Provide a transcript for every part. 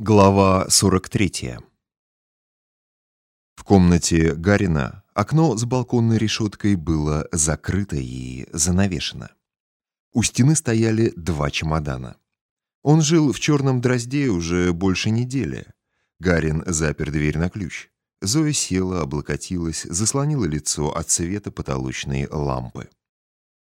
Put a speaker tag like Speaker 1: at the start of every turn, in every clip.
Speaker 1: Глава 43 В комнате Гарина окно с балконной решеткой было закрыто и занавешено. У стены стояли два чемодана. Он жил в черном дрозде уже больше недели. Гарин запер дверь на ключ. Зоя села, облокотилась, заслонила лицо от света потолочной лампы.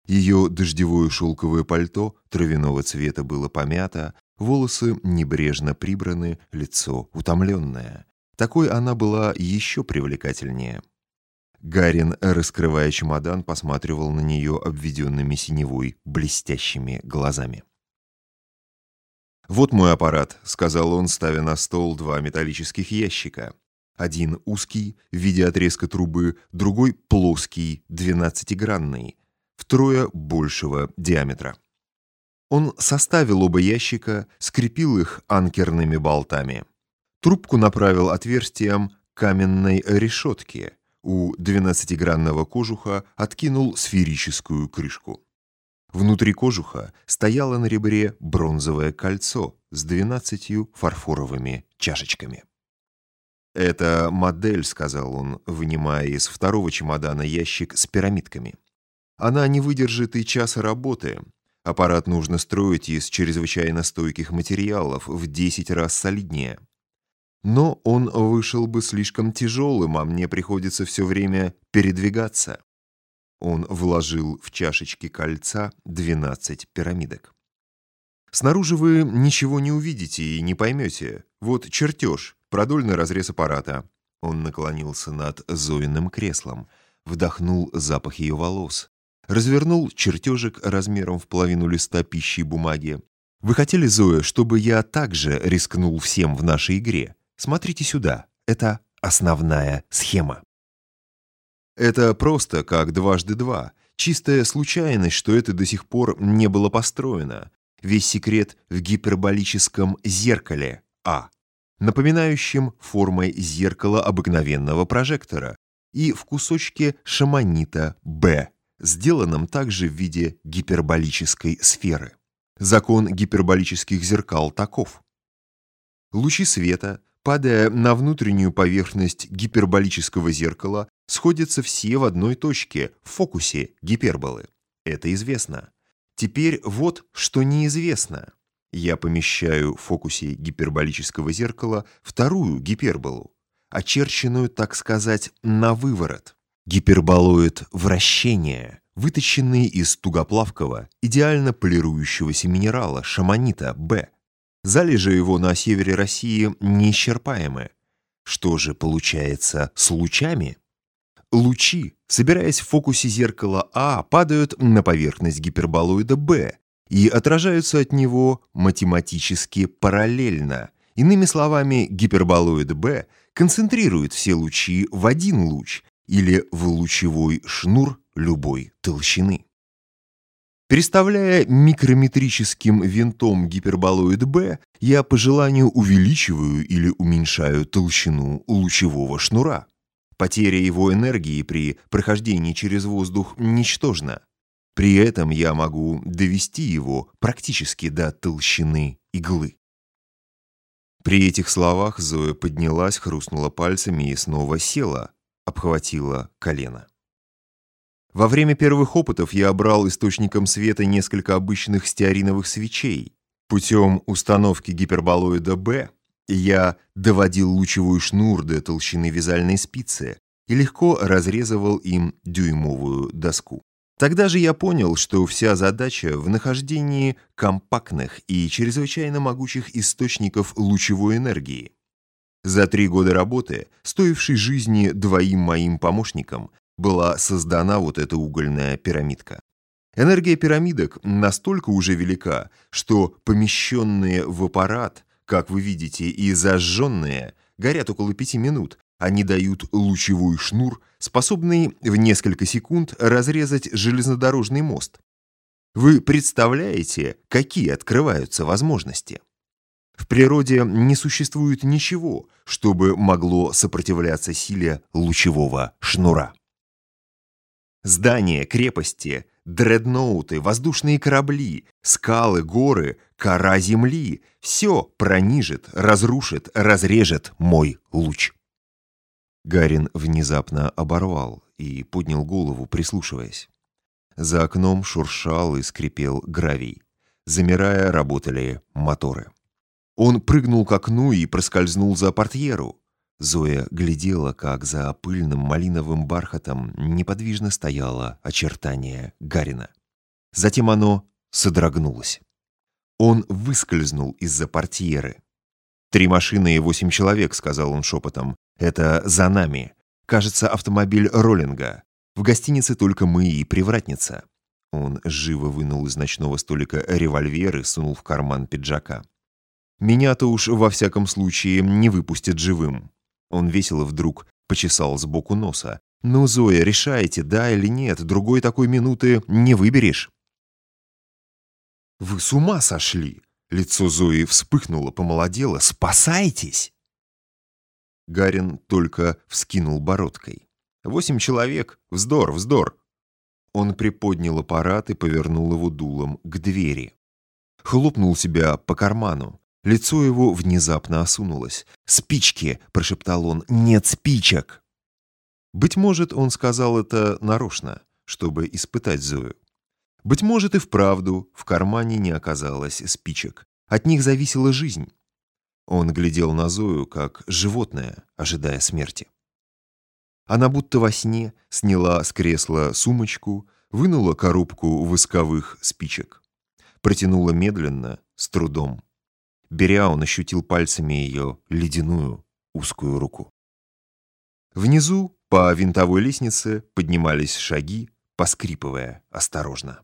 Speaker 1: Ее дождевое шелковое пальто травяного цвета было помято, Волосы небрежно прибраны, лицо утомленное. Такой она была еще привлекательнее. Гарин, раскрывая чемодан, посматривал на нее обведенными синевой, блестящими глазами. «Вот мой аппарат», — сказал он, ставя на стол два металлических ящика. Один узкий, в виде отрезка трубы, другой плоский, двенадцатигранный, втрое большего диаметра. Он составил оба ящика, скрепил их анкерными болтами. Трубку направил отверстием каменной решетки. У двенадцатигранного кожуха откинул сферическую крышку. Внутри кожуха стояло на ребре бронзовое кольцо с двенадцатью фарфоровыми чашечками. «Это модель», — сказал он, вынимая из второго чемодана ящик с пирамидками. «Она не выдержит и часа работы, Аппарат нужно строить из чрезвычайно стойких материалов в 10 раз солиднее. Но он вышел бы слишком тяжелым, а мне приходится все время передвигаться. Он вложил в чашечки кольца 12 пирамидок. Снаружи вы ничего не увидите и не поймете. Вот чертеж, продольный разрез аппарата. Он наклонился над Зоиным креслом, вдохнул запах ее волос развернул чертежик размером в половину листа пищи и бумаги. «Вы хотели, Зоя, чтобы я также рискнул всем в нашей игре? Смотрите сюда, это основная схема». Это просто как дважды два. Чистая случайность, что это до сих пор не было построено. Весь секрет в гиперболическом зеркале А, напоминающем формой зеркала обыкновенного прожектора, и в кусочке шаманита Б, сделанном также в виде гиперболической сферы. Закон гиперболических зеркал таков. Лучи света, падая на внутреннюю поверхность гиперболического зеркала, сходятся все в одной точке, в фокусе гиперболы. Это известно. Теперь вот что неизвестно. Я помещаю в фокусе гиперболического зеркала вторую гиперболу, очерченную, так сказать, на выворот. Гиперболоид вращения, выточенный из тугоплавкого, идеально полирующегося минерала шаманита Б. Залежи его на севере России неисчерпаемы. Что же получается с лучами? Лучи, собираясь в фокусе зеркала А, падают на поверхность гиперболоида Б и отражаются от него математически параллельно. Иными словами, гиперболоид Б концентрирует все лучи в один луч или в лучевой шнур любой толщины. Переставляя микрометрическим винтом гиперболоид B, я по желанию увеличиваю или уменьшаю толщину лучевого шнура. Потеря его энергии при прохождении через воздух ничтожна. При этом я могу довести его практически до толщины иглы. При этих словах Зоя поднялась, хрустнула пальцами и снова села, обхватила колено. Во время первых опытов я брал источником света несколько обычных стеариновых свечей. Путем установки гиперболоида Б я доводил лучевой шнур до толщины вязальной спицы и легко разрезывал им дюймовую доску. Тогда же я понял, что вся задача в нахождении компактных и чрезвычайно могучих источников лучевой энергии. За три года работы, стоившей жизни двоим моим помощникам, была создана вот эта угольная пирамидка. Энергия пирамидок настолько уже велика, что помещенные в аппарат, как вы видите, и зажженные, горят около пяти минут, они дают лучевой шнур, способный в несколько секунд разрезать железнодорожный мост. Вы представляете, какие открываются возможности? В природе не существует ничего, чтобы могло сопротивляться силе лучевого шнура. Здания, крепости, дредноуты, воздушные корабли, скалы, горы, кора земли — все пронижит, разрушит, разрежет мой луч. Гарин внезапно оборвал и поднял голову, прислушиваясь. За окном шуршал и скрипел гравий. Замирая, работали моторы. Он прыгнул к окну и проскользнул за портьеру. Зоя глядела, как за пыльным малиновым бархатом неподвижно стояло очертание Гарина. Затем оно содрогнулось. Он выскользнул из-за портьеры. «Три машины и восемь человек», — сказал он шепотом. «Это за нами. Кажется, автомобиль роллинга. В гостинице только мы и привратница». Он живо вынул из ночного столика револьвер и сунул в карман пиджака. «Меня-то уж во всяком случае не выпустят живым». Он весело вдруг почесал сбоку носа. «Ну, Зоя, решайте, да или нет, другой такой минуты не выберешь». «Вы с ума сошли!» Лицо Зои вспыхнуло, помолодело. «Спасайтесь!» Гарин только вскинул бородкой. «Восемь человек! Вздор, вздор!» Он приподнял аппарат и повернул его дулом к двери. Хлопнул себя по карману. Лицо его внезапно осунулось. «Спички!» — прошептал он. «Нет спичек!» Быть может, он сказал это нарочно, чтобы испытать Зою. Быть может, и вправду в кармане не оказалось спичек. От них зависела жизнь. Он глядел на Зою, как животное, ожидая смерти. Она будто во сне сняла с кресла сумочку, вынула коробку восковых спичек. Протянула медленно, с трудом. Беря, он ощутил пальцами ее ледяную узкую руку. Внизу по винтовой лестнице поднимались шаги, поскрипывая осторожно.